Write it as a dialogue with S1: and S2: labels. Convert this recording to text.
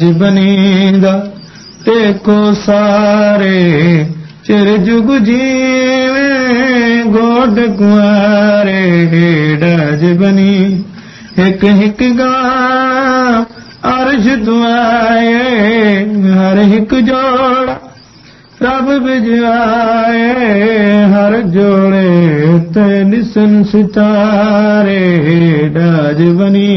S1: ج بنيندا ڪو ساري چر جگ جيوي گوڊ ڪئاري ڊج بني هڪ گان عرش دئائي هر هڪ جوڙا رب بجوائي هر جوڙي تي نسن ستاري ڊج بني